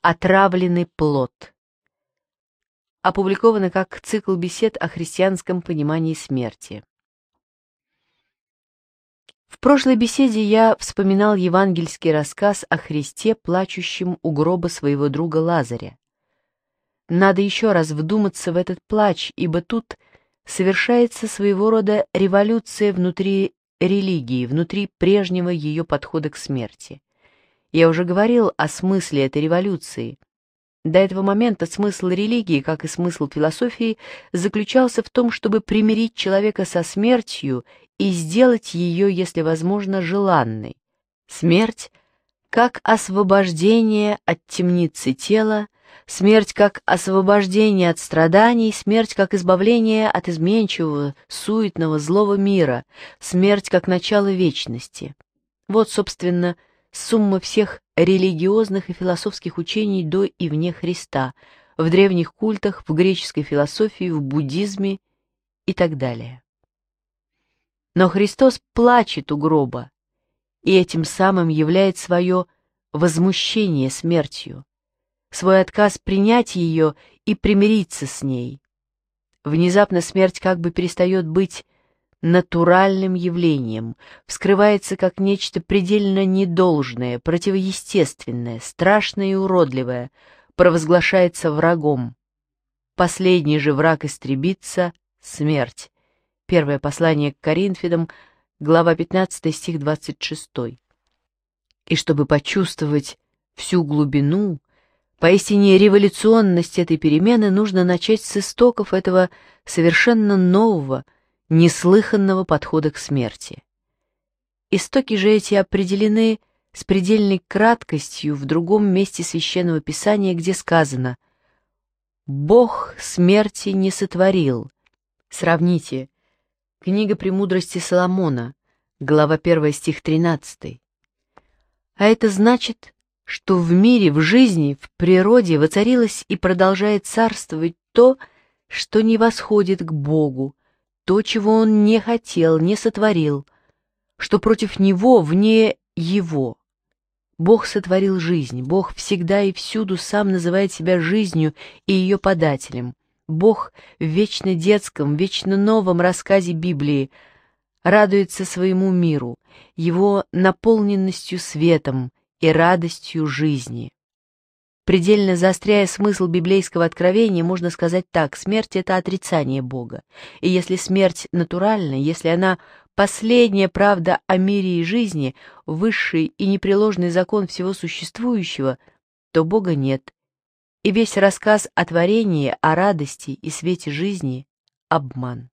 Отравленный плод. Опубликовано как цикл бесед о христианском понимании смерти. В прошлой беседе я вспоминал евангельский рассказ о Христе, плачущем у гроба своего друга Лазаря. Надо еще раз вдуматься в этот плач, ибо тут совершается своего рода революция внутри религии, внутри прежнего ее подхода к смерти. Я уже говорил о смысле этой революции. До этого момента смысл религии, как и смысл философии, заключался в том, чтобы примирить человека со смертью и сделать ее, если возможно, желанной. Смерть как освобождение от темницы тела, смерть как освобождение от страданий, смерть как избавление от изменчивого, суетного, злого мира, смерть как начало вечности. Вот, собственно, сумма всех религиозных и философских учений до и вне Христа, в древних культах, в греческой философии, в буддизме и так далее. Но Христос плачет у гроба, и этим самым являет свое возмущение смертью, свой отказ принять ее и примириться с ней. Внезапно смерть как бы перестает быть натуральным явлением, вскрывается как нечто предельно недолжное, противоестественное, страшное и уродливое, провозглашается врагом. Последний же враг истребится — смерть. Первое послание к Коринфидам, глава 15, стих 26. И чтобы почувствовать всю глубину, Поистине революционность этой перемены нужно начать с истоков этого совершенно нового, неслыханного подхода к смерти. Истоки же эти определены с предельной краткостью в другом месте Священного Писания, где сказано «Бог смерти не сотворил». Сравните. Книга «Премудрости Соломона», глава 1, стих 13. А это значит, что в мире, в жизни, в природе воцарилось и продолжает царствовать то, что не восходит к Богу, то, чего он не хотел, не сотворил, что против него, вне его. Бог сотворил жизнь, Бог всегда и всюду сам называет себя жизнью и ее подателем. Бог в вечно детском, вечно новом рассказе Библии радуется своему миру, его наполненностью светом и радостью жизни. Предельно заостряя смысл библейского откровения, можно сказать так, смерть — это отрицание Бога. И если смерть натуральна, если она последняя правда о мире и жизни, высший и непреложный закон всего существующего, то Бога нет. И весь рассказ о творении, о радости и свете жизни — обман.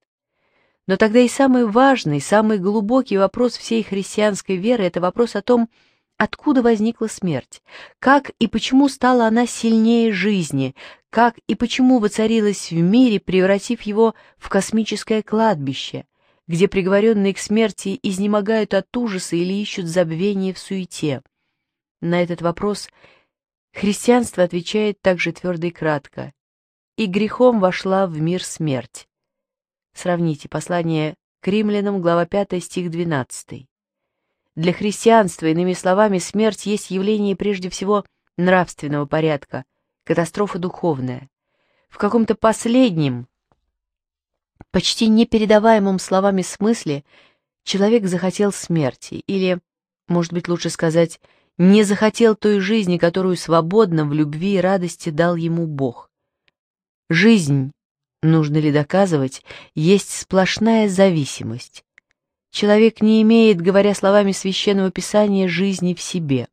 Но тогда и самый важный, самый глубокий вопрос всей христианской веры — это вопрос о том, что Откуда возникла смерть? Как и почему стала она сильнее жизни? Как и почему воцарилась в мире, превратив его в космическое кладбище, где приговоренные к смерти изнемогают от ужаса или ищут забвение в суете? На этот вопрос христианство отвечает также твердо и кратко. «И грехом вошла в мир смерть». Сравните послание к римлянам, глава 5, стих 12. Для христианства, иными словами, смерть есть явление прежде всего нравственного порядка, катастрофа духовная. В каком-то последнем, почти непередаваемом словами смысле, человек захотел смерти, или, может быть, лучше сказать, не захотел той жизни, которую свободно в любви и радости дал ему Бог. Жизнь, нужно ли доказывать, есть сплошная зависимость, Человек не имеет, говоря словами Священного Писания, жизни в себе.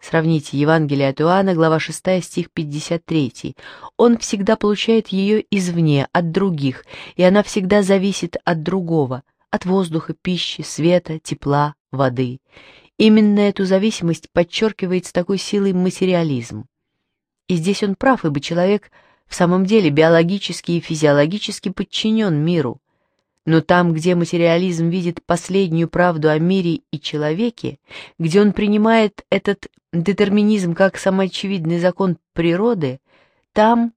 Сравните Евангелие от Иоанна, глава 6, стих 53. Он всегда получает ее извне, от других, и она всегда зависит от другого, от воздуха, пищи, света, тепла, воды. Именно эту зависимость подчеркивает с такой силой материализм. И здесь он прав, ибо человек в самом деле биологически и физиологически подчинен миру. Но там, где материализм видит последнюю правду о мире и человеке, где он принимает этот детерминизм как самоочевидный закон природы, там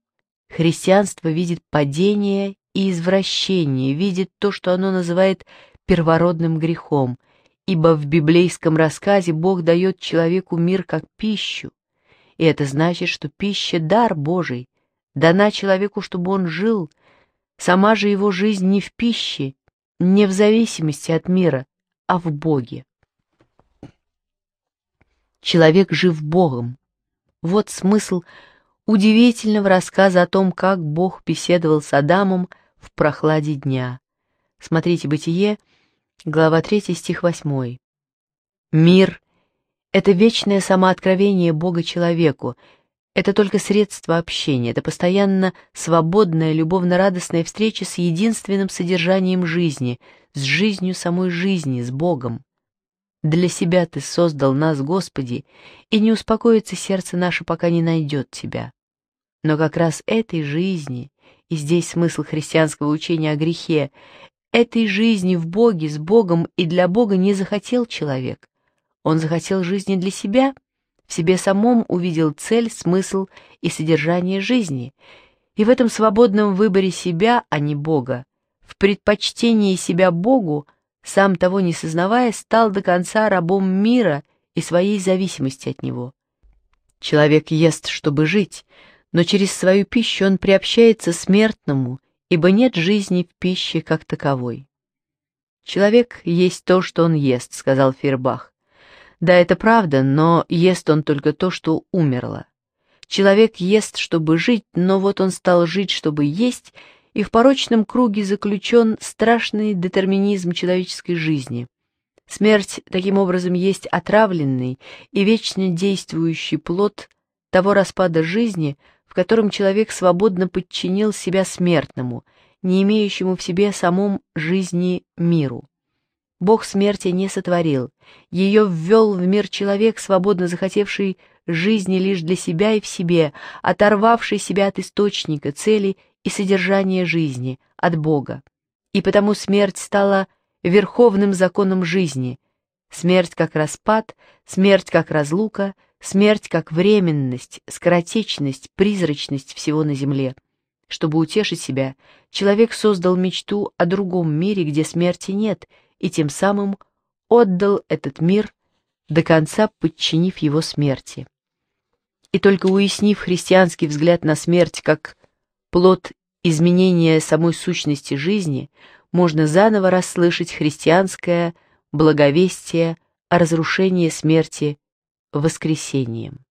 христианство видит падение и извращение, видит то, что оно называет первородным грехом, ибо в библейском рассказе Бог дает человеку мир как пищу, и это значит, что пища — дар Божий, дана человеку, чтобы он жил — Сама же его жизнь не в пище, не в зависимости от мира, а в Боге. Человек жив Богом. Вот смысл удивительного рассказа о том, как Бог беседовал с Адамом в прохладе дня. Смотрите «Бытие», глава 3, стих 8. «Мир — это вечное самооткровение Бога человеку, это только средство общения, это постоянно свободная, любовно-радостная встреча с единственным содержанием жизни, с жизнью самой жизни, с Богом. Для себя Ты создал нас, Господи, и не успокоится сердце наше, пока не найдет Тебя. Но как раз этой жизни, и здесь смысл христианского учения о грехе, этой жизни в Боге, с Богом и для Бога не захотел человек. Он захотел жизни для себя — в себе самом увидел цель, смысл и содержание жизни, и в этом свободном выборе себя, а не Бога, в предпочтении себя Богу, сам того не сознавая, стал до конца рабом мира и своей зависимости от него. Человек ест, чтобы жить, но через свою пищу он приобщается смертному, ибо нет жизни в пище как таковой. «Человек есть то, что он ест», — сказал Фербах. Да, это правда, но ест он только то, что умерло. Человек ест, чтобы жить, но вот он стал жить, чтобы есть, и в порочном круге заключен страшный детерминизм человеческой жизни. Смерть, таким образом, есть отравленный и вечно действующий плод того распада жизни, в котором человек свободно подчинил себя смертному, не имеющему в себе самом жизни миру. Бог смерти не сотворил. Ее ввел в мир человек, свободно захотевший жизни лишь для себя и в себе, оторвавший себя от источника, цели и содержания жизни, от Бога. И потому смерть стала верховным законом жизни. Смерть как распад, смерть как разлука, смерть как временность, скоротечность, призрачность всего на земле. Чтобы утешить себя, человек создал мечту о другом мире, где смерти нет — и тем самым отдал этот мир, до конца подчинив его смерти. И только уяснив христианский взгляд на смерть как плод изменения самой сущности жизни, можно заново расслышать христианское благовестие о разрушении смерти воскресением.